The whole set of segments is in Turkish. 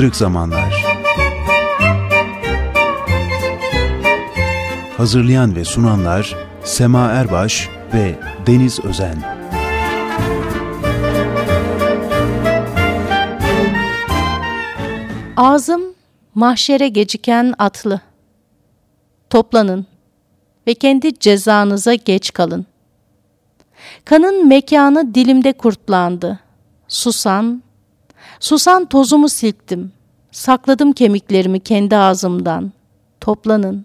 Kırık Zamanlar Hazırlayan ve sunanlar Sema Erbaş ve Deniz Özen Ağzım mahşere geciken atlı. Toplanın ve kendi cezanıza geç kalın. Kanın mekanı dilimde kurtlandı. Susan, susan tozumu silktim. Sakladım kemiklerimi kendi ağzımdan. Toplanın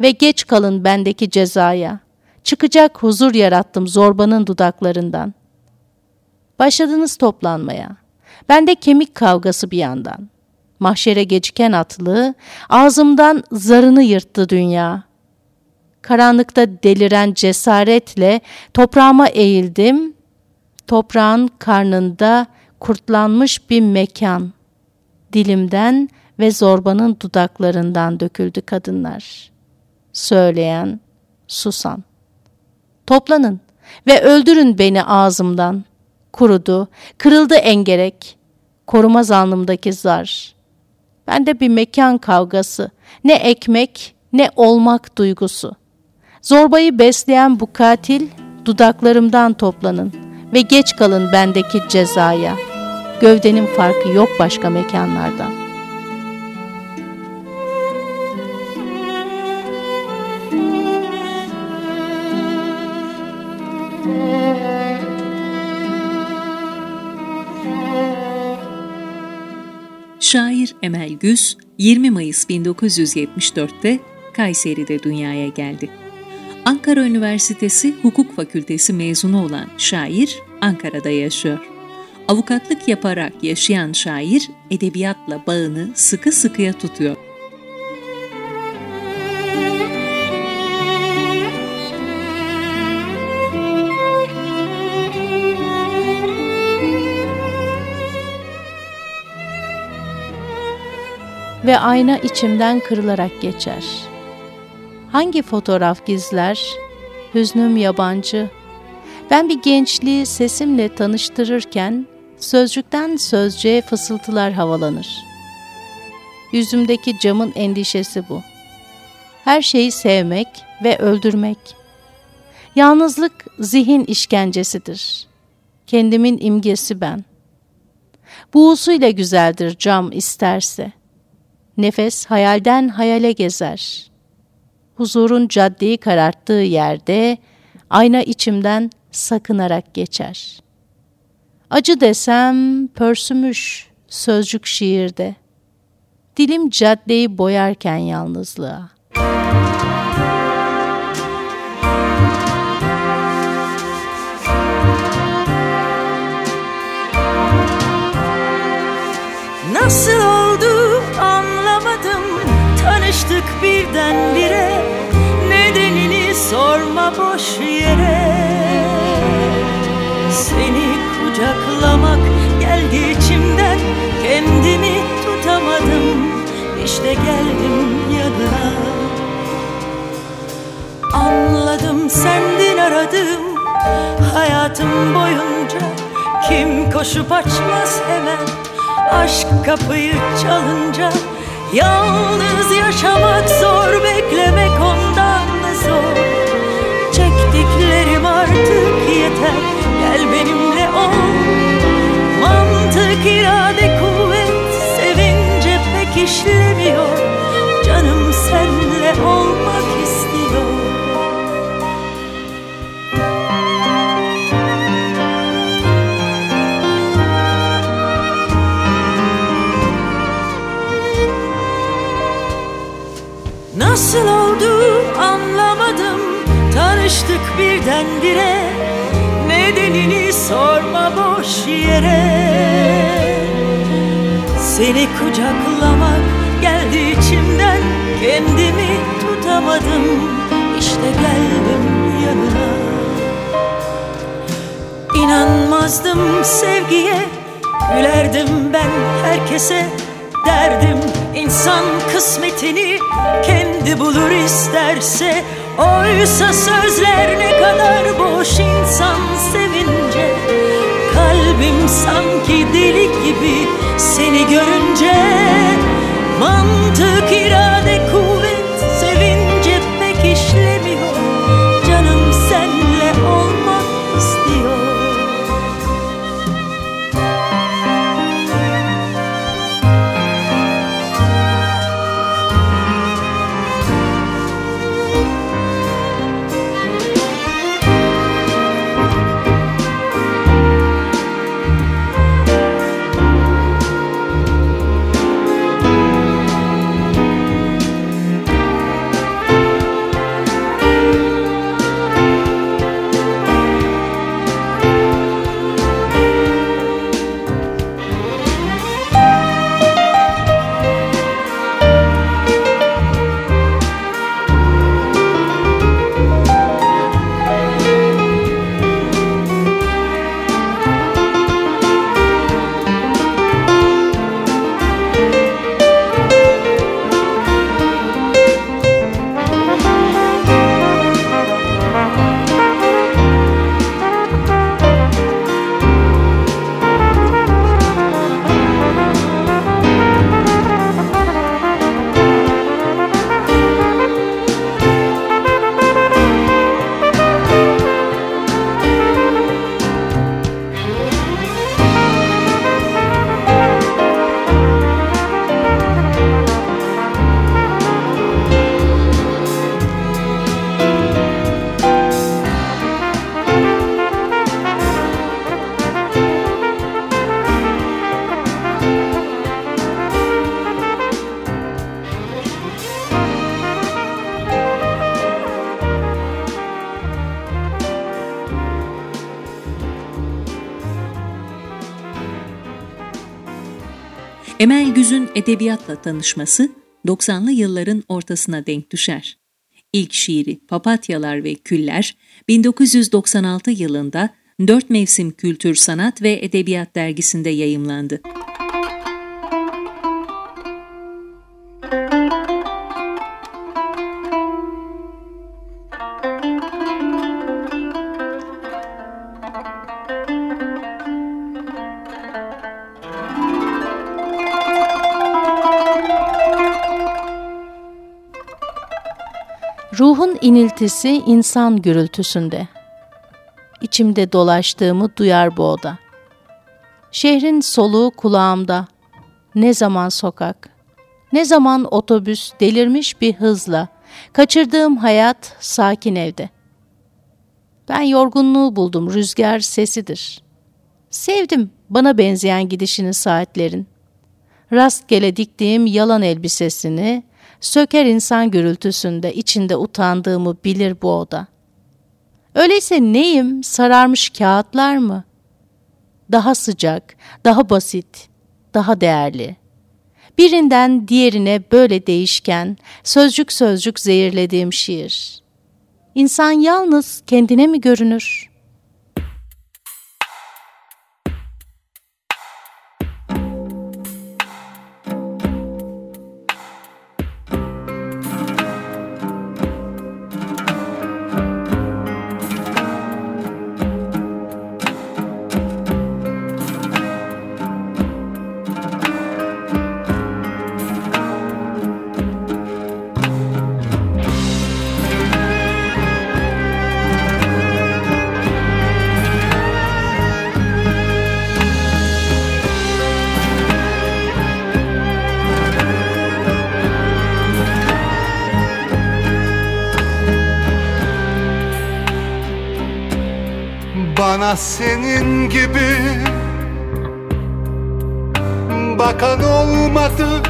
ve geç kalın bendeki cezaya. Çıkacak huzur yarattım zorbanın dudaklarından. Başladınız toplanmaya. Bende kemik kavgası bir yandan. Mahşere geciken atlı, ağzımdan zarını yırttı dünya. Karanlıkta deliren cesaretle toprağıma eğildim. Toprağın karnında kurtlanmış bir mekan. Dilimden ve zorbanın dudaklarından döküldü kadınlar. Söyleyen, susan. Toplanın ve öldürün beni ağzımdan. Kurudu, kırıldı engerek. Korumaz alnımdaki zar. Bende bir mekan kavgası, ne ekmek ne olmak duygusu. Zorbayı besleyen bu katil dudaklarımdan toplanın ve geç kalın bendeki cezaya. Gövdenin farkı yok başka mekanlardan. Şair Emel Güz 20 Mayıs 1974'te Kayseri'de dünyaya geldi. Ankara Üniversitesi Hukuk Fakültesi mezunu olan şair Ankara'da yaşıyor. Avukatlık yaparak yaşayan şair edebiyatla bağını sıkı sıkıya tutuyor. ve ayna içimden kırılarak geçer. Hangi fotoğraf gizler? Hüznüm yabancı. Ben bir gençliği sesimle tanıştırırken sözcükten sözcüğe fısıltılar havalanır. Yüzümdeki camın endişesi bu. Her şeyi sevmek ve öldürmek. Yalnızlık zihin işkencesidir. Kendimin imgesi ben. Buğusuyla güzeldir cam isterse.'' Nefes hayalden hayale gezer. Huzurun caddeyi kararttığı yerde ayna içimden sakınarak geçer. Acı desem pörsümüş sözcük şiirde. Dilim caddeyi boyarken yalnızlığa. Nasıl oldu anlamadım Tanıştık birdenbire Nedenini sorma boş yere Seni kucaklamak. Geldi içimden Kendimi tutamadım. İşte geldim yanına. Anladım sendin aradım Hayatım boyunca. Kim koşup açmaz hemen Aşk kapıyı çalınca. Yalnız yaşamak zor Beklemek ondan zor. Çektiklerim artık yeter Mantık irade kuvvet Sevince pek işlemiyor. Canım senle olmak istiyor. Nasıl oldu anlamadım. Tanıştık birdenbire. Nedenini sorma boş yere Seni kucaklamak geldi içimden. Kendimi tutamadım. İşte geldim yanına. İnanmazdım sevgiye Gülerdim ben herkese. Derdim insan kısmetini kendi bulur isterse. Oysa sözler ne kadar boş insan sevince. Kalbim sanki deli gibi seni görünce Emel Güz'ün edebiyatla tanışması 90'lı yılların ortasına denk düşer. İlk şiiri Papatyalar ve Küller 1996 yılında Dört Mevsim Kültür Sanat ve Edebiyat dergisinde yayımlandı. İniltisi insan gürültüsünde. İçimde dolaştığımı duyar bu oda. Şehrin soluğu kulağımda. Ne zaman sokak, ne zaman otobüs delirmiş bir hızla. Kaçırdığım hayat sakin evde. Ben yorgunluğu buldum, rüzgar sesidir. Sevdim bana benzeyen gidişini saatlerin. Rastgele diktiğim yalan elbisesini, söker insan gürültüsünde içinde utandığımı bilir bu oda. Öyleyse neyim, sararmış kağıtlar mı? Daha sıcak, daha basit, daha değerli. Birinden diğerine böyle değişken, sözcük sözcük zehirlediğim şiir. İnsan yalnız kendine mi görünür?'' Bana senin gibi Bakan olmadı.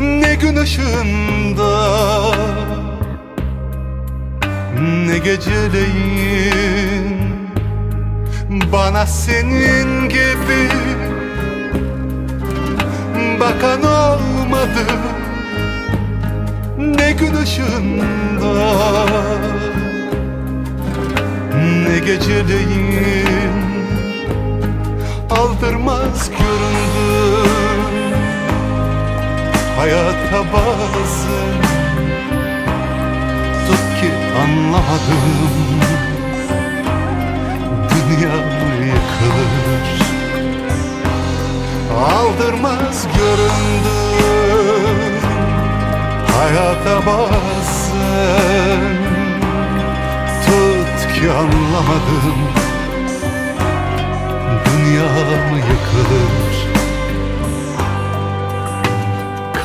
Ne gün ışığında Ne geceleyin. Bana senin gibi Bakan olmadı. Ne gün ışığında ne geceleyin aldırmaz göründü. Hayata bazen tut ki anlamadım Dünya yıkılır. Aldırmaz göründüm Hayata bazen ki anlamadım. Dünya mı yıkılır?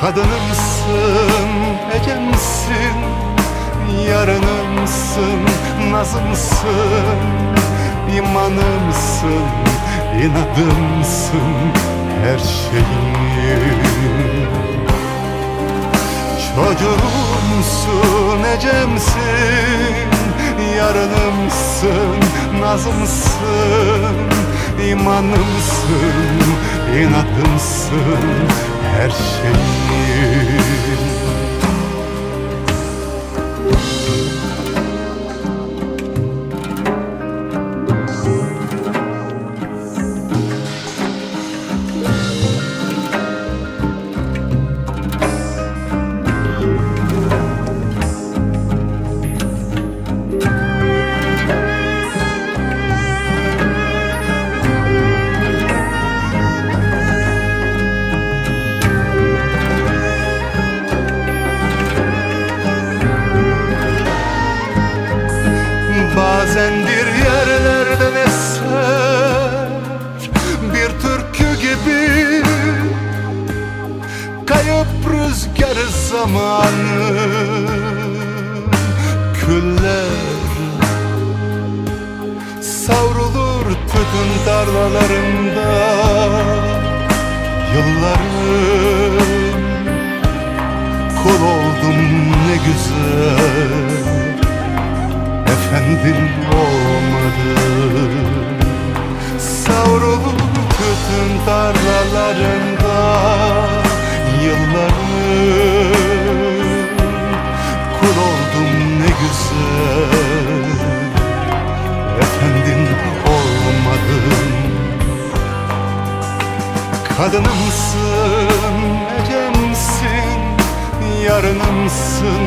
Kadınımsın, ecemsin Yarınımsın, nazımsın imanımsın, inadımsın her şeyim Çocuğumsun, ecemsin Yarınımsın, nazımsın imanımsın, inadımsın her şeyim Kadınımsın, ecemsin, yarınımsın,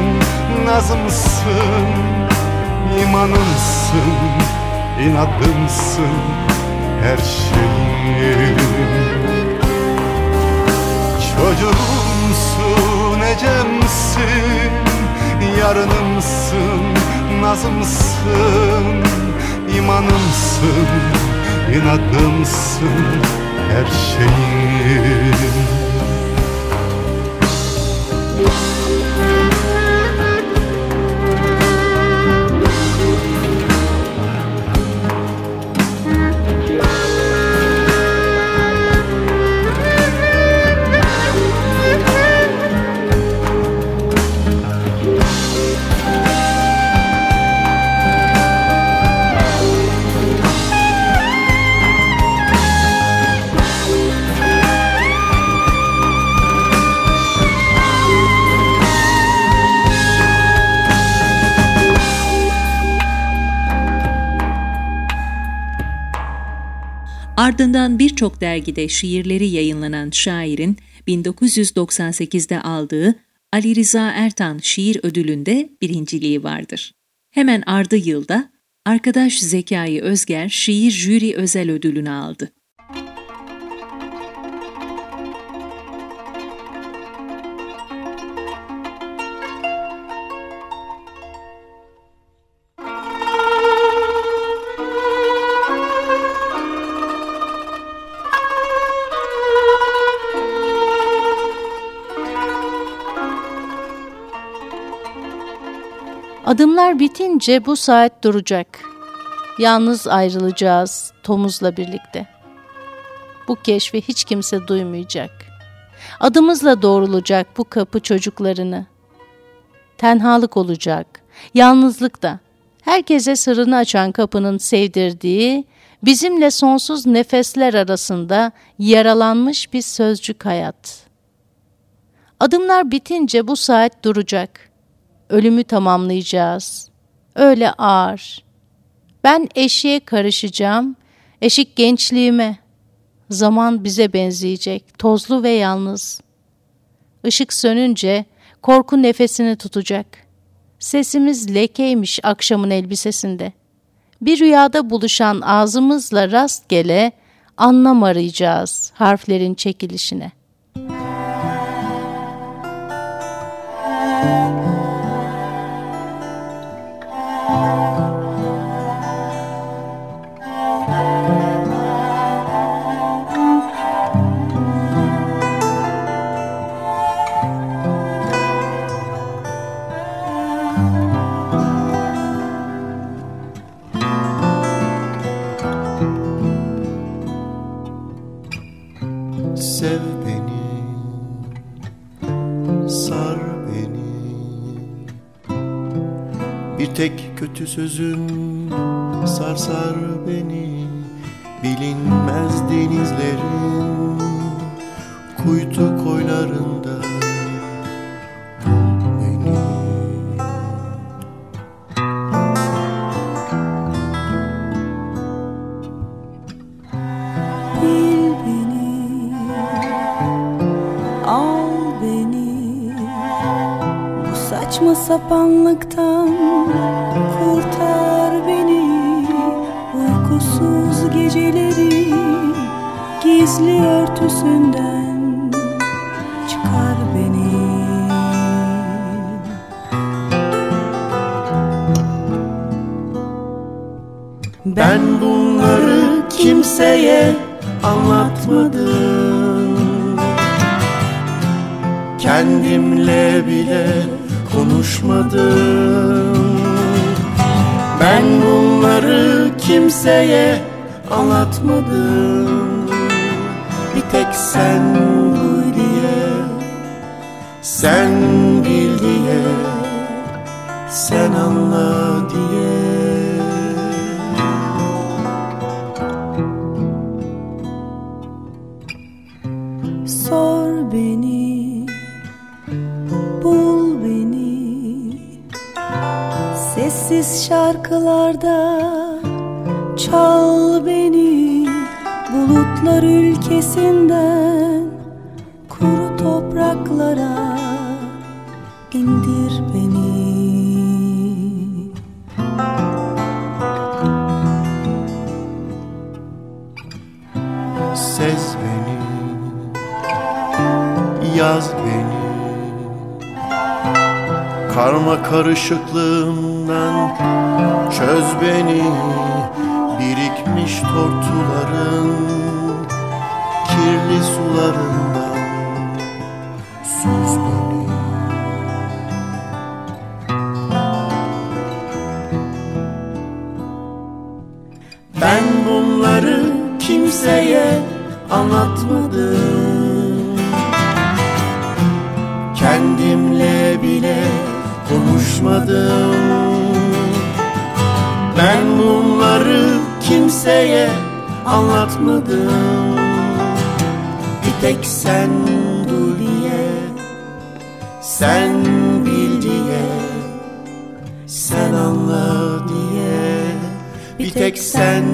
nazımsın imanımsın, inadımsın her şeyim Çocuğumsun, ecemsin, yarınımsın, nazımsın imanımsın, inadımsın her şeyim Ardından birçok dergide şiirleri yayınlanan şairin 1998'de aldığı Ali Rıza Ertan Şiir Ödülü'nde birinciliği vardır. Hemen ardı yılda arkadaş Zekai Özger Şiir Jüri Özel Ödülünü aldı. Adımlar bitince bu saat duracak. Yalnız ayrılacağız Tomuz'la birlikte. Bu keşfi hiç kimse duymayacak. Adımızla doğrulacak bu kapı çocuklarını. Tenhalık olacak, yalnızlık da. Herkese sırrını açan kapının sevdirdiği, bizimle sonsuz nefesler arasında yaralanmış bir sözcük hayat. Adımlar bitince bu saat duracak.'' Ölümü tamamlayacağız. Öyle ağır. Ben eşiğe karışacağım, eşik gençliğime. Zaman bize benzeyecek, tozlu ve yalnız. Işık sönünce korku nefesini tutacak. Sesimiz lekeymiş akşamın elbisesinde. Bir rüyada buluşan ağzımızla rastgele anlam arayacağız harflerin çekilişine. Kötü sözün sarsar beni. Bilinmez denizlerin geceleri gizli örtüsünden çıkar beni. Ben bunları kimseye anlatmadım. Kendimle bile konuşmadım. Ben bunları kimseye anlatmadım Bir tek sen duy diye Sen bil diye Sen anla diye. Sor beni Bul beni. Sessiz şarkılarda Çal bulutlar ülkesinden Kuru topraklara indir beni. Sez beni Yaz beni. Karma karışıklığımdan çöz beni Birikmiş tortuların kirli sularından Bir tek sen dur diye Sen bil diye Sen anla diye. Bir tek sen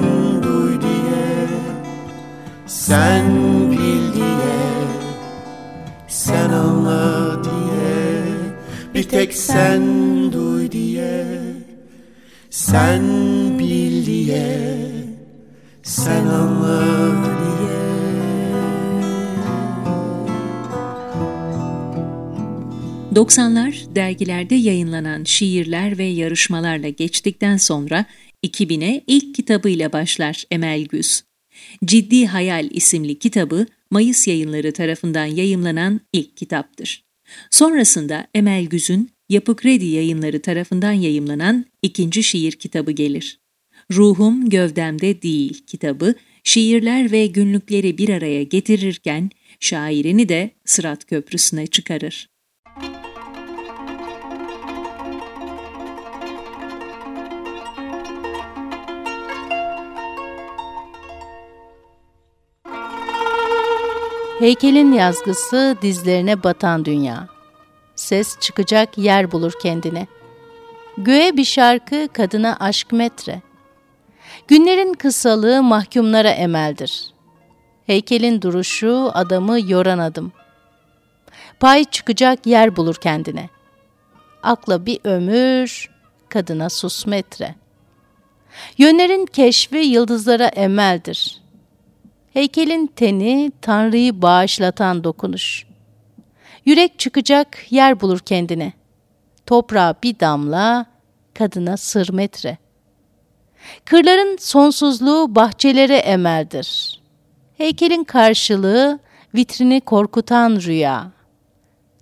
duy diye Sen bil diye Sen anla diye. Bir tek sen duy diye Sen bil diye Sen anla diye 90'lar dergilerde yayınlanan şiirler ve yarışmalarla geçtikten sonra 2000'e ilk kitabıyla başlar Emel Güz. Ciddi Hayal isimli kitabı Mayıs yayınları tarafından yayımlanan ilk kitaptır. Sonrasında Emel Güz'ün Yapı Kredi yayınları tarafından yayımlanan ikinci şiir kitabı gelir. Ruhum Gövdemde Değil kitabı şiirler ve günlükleri bir araya getirirken şairini de Sırat Köprüsü'ne çıkarır. Heykelin yazgısı dizlerine batan dünya. Ses çıkacak yer bulur kendine. Göğe bir şarkı kadına aşk metre. Günlerin kısalığı mahkumlara emeldir. Heykelin duruşu adamı yoran adım. Pay çıkacak yer bulur kendine. Akla bir ömür, kadına sus metre. Yönlerin keşfi yıldızlara emeldir. Heykelin teni Tanrı'yı bağışlatan dokunuş. Yürek çıkacak yer bulur kendine. Toprağa bir damla, kadına sır metre. Kırların sonsuzluğu bahçelere emeldir. Heykelin karşılığı vitrini korkutan rüya.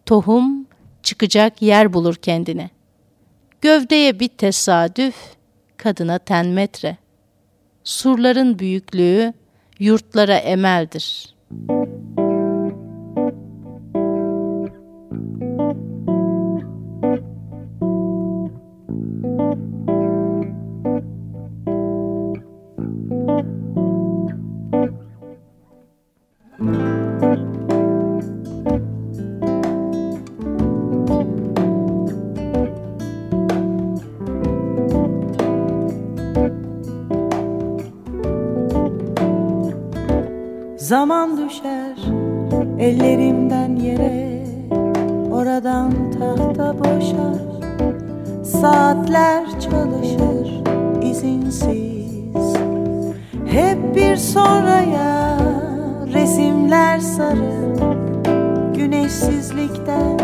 Tohum çıkacak yer bulur kendine. Gövdeye bir tesadüf, kadına ten metre. Surların büyüklüğü yurtlara emeldir.'' Zaman düşer ellerimden yere Oradan tahta boşar. Saatler çalışır izinsiz. Hep bir sonraya resimler sarı Güneşsizlikten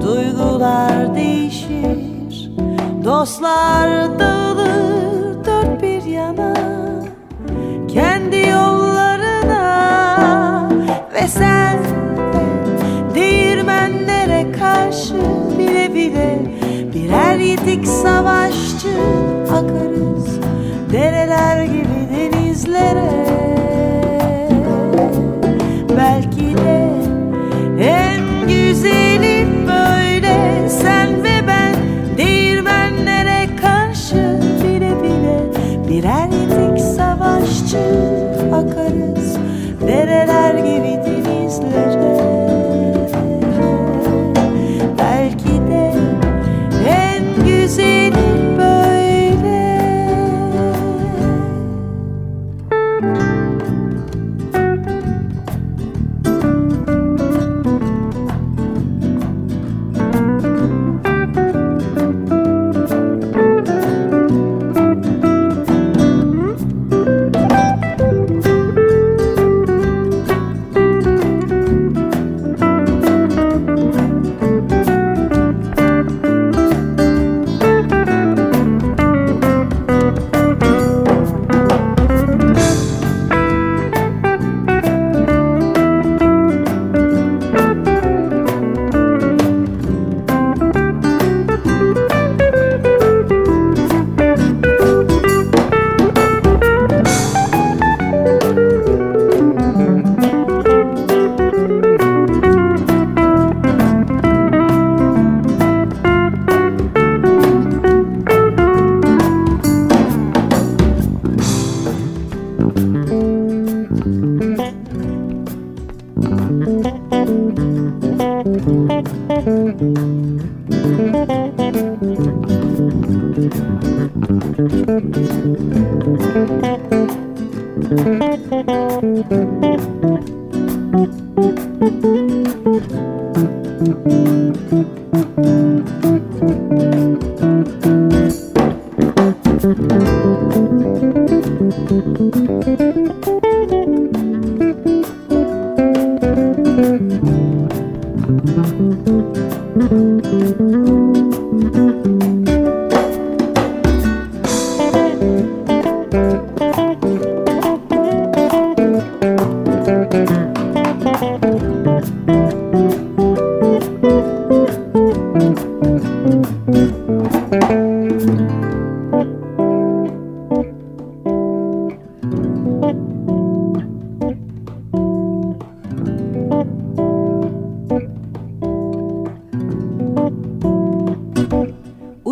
duygular değişir. Dostlar dağılır sen Değirmenlere karşı bile bile Birer yitik savaşçı akarız. Dereler gibi denizlere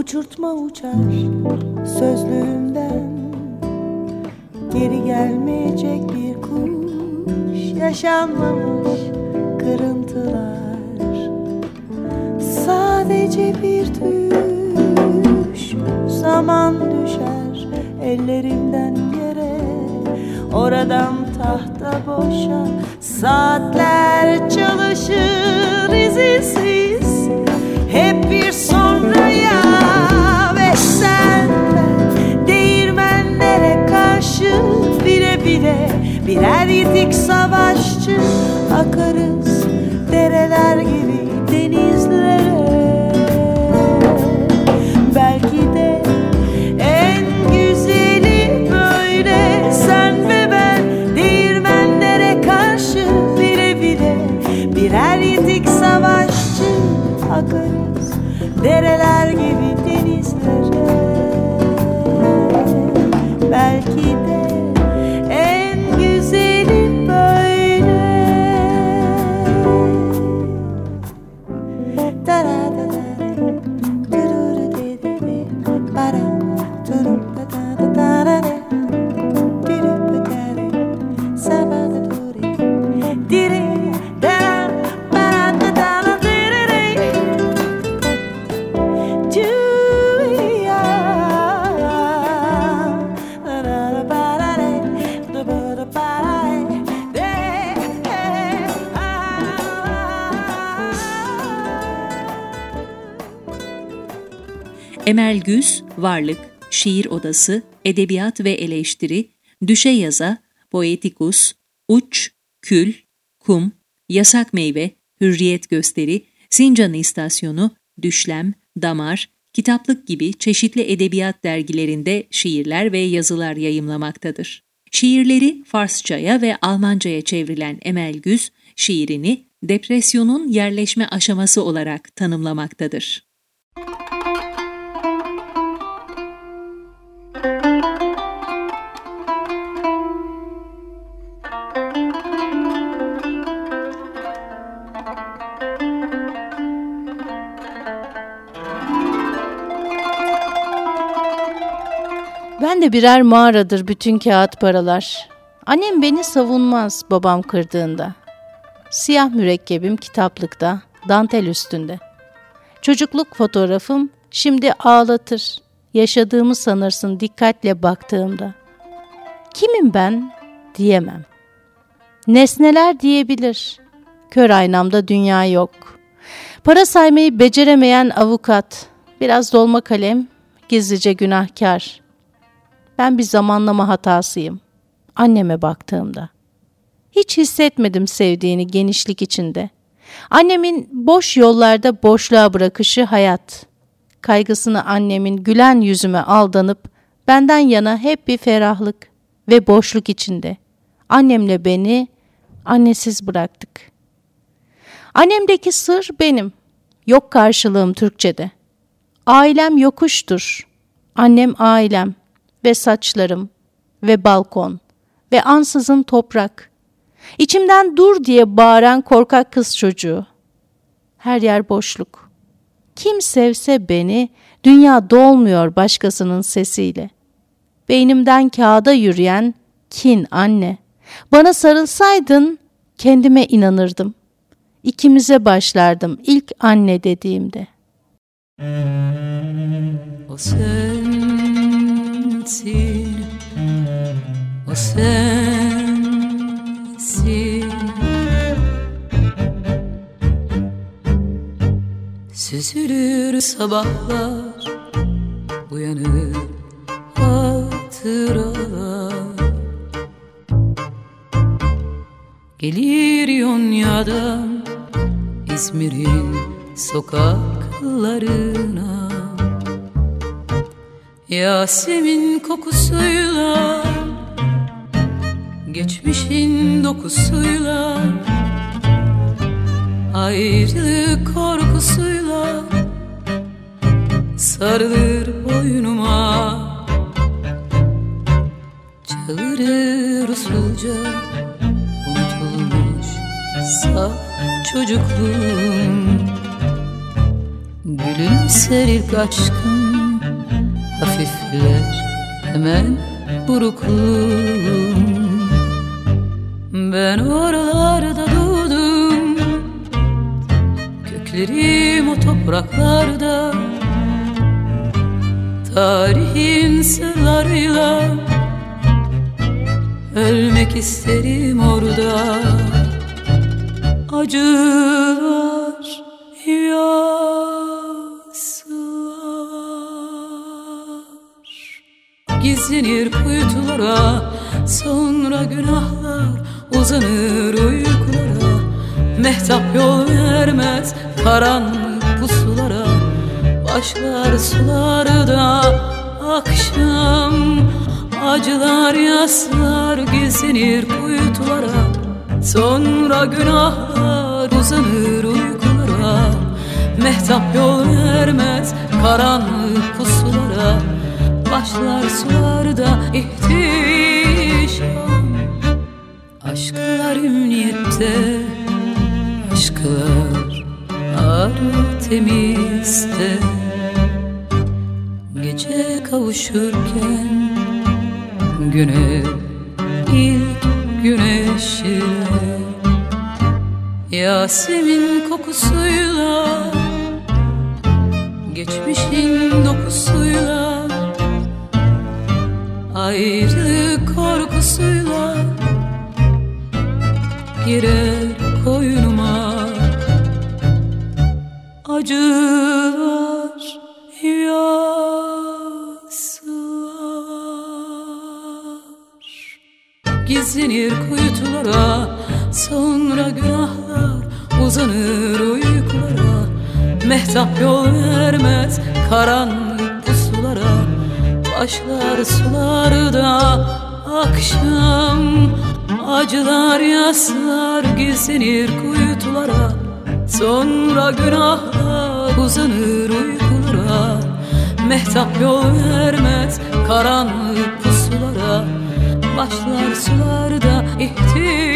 Uçurtma uçar sözlüğümden. Geri gelmeyecek bir kuş Yaşanmamış kırıntılar. Sadece bir düş Zaman düşer ellerimden yere. Oradan tahta boşa Saatler çalışır izinsiz. Hep bir sonraya Birer yitik savaşçı akarız dereler gibi denizlere. Belki de en güzeli böyle sen ve ben değirmenlere karşı bile bile birer yitik savaşçı akarız dereler gibi denizlere. Belki de Güz, Varlık, Şiir Odası, Edebiyat ve Eleştiri, Düşe Yaza, Poetikus, Uç, Kül, Kum, Yasak Meyve, Hürriyet Gösteri, Sincan İstasyonu, Düşlem, Damar, Kitaplık gibi çeşitli edebiyat dergilerinde şiirler ve yazılar yayımlamaktadır. Şiirleri Farsçaya ve Almancaya çevrilen Emel Güz, şiirini depresyonun yerleşme aşaması olarak tanımlamaktadır. De birer mağaradır bütün kağıt paralar. Annem beni savunmaz babam kırdığında. Siyah mürekkebim kitaplıkta, dantel üstünde. Çocukluk fotoğrafım şimdi ağlatır. Yaşadığımı sanırsın dikkatle baktığımda. Kimim ben diyemem. Nesneler diyebilir. Kör aynamda dünya yok. Para saymayı beceremeyen avukat. Biraz dolma kalem, gizlice günahkar. Ben bir zamanlama hatasıyım. Anneme baktığımda. Hiç hissetmedim sevdiğini genişlik içinde. Annemin boş yollarda boşluğa bırakışı hayat. Kaygısını annemin gülen yüzüme aldanıp benden yana hep bir ferahlık ve boşluk içinde. Annemle beni annesiz bıraktık. Annemdeki sır benim. Yok karşılığım Türkçede. Ailem yokuştur. Annem ailem ve saçlarım ve balkon ve ansızın toprak. İçimden dur diye bağıran korkak kız çocuğu. Her yer boşluk. Kim sevse beni, dünya dolmuyor başkasının sesiyle. Beynimden kağıda yürüyen kin anne. Bana sarılsaydın kendime inanırdım. İkimize başlardım ilk anne dediğimde. O sensin O sensin. Süzülür sabahlar Uyanır hatıralar. Gelir Yonya'dan İzmir'in sokaklarına Yasemin kokusuyla Geçmişin dokusuyla Ayrılık korkusuyla Sarılır boynuma. Çağırır usulca Unutulmuş saf çocukluğum. Gülümser ilk aşkım hemen burukluğum Ben oralarda doğdum. Köklerim o topraklarda. Tarihin sırlarıyla Ölmek isterim orada. Acılar yaslar Gizlenir kuytulara Sonra günahlar uzanır uykulara. Mehtap yol vermez karanlık pusulara Başlar sularda akşam. Acılar yaslar gizlenir kuytulara Sonra günahlar uzanır uykulara. Mehtap yol vermez karanlık pusulara Başlar sularda ihtişam. Aşklar ümniyette Aşklar arı temizde. Gece kavuşurken Güne ilk güneşi Yasemin kokusuyla Geçmişin dokusuyla Ayrı korkusuyla Girer koynuma. Acılar yaslar Gizlenir kuytulara Sonra günahlar uzanır uykulara. Mehtap yol vermez karanlık Başlar sularda akşam. Acılar yaslar gizlenir kuytulara. Sonra günahlar uzanır uykulara. Mehtap yol vermez karanlık pusulara. Başlar sularda ihtişam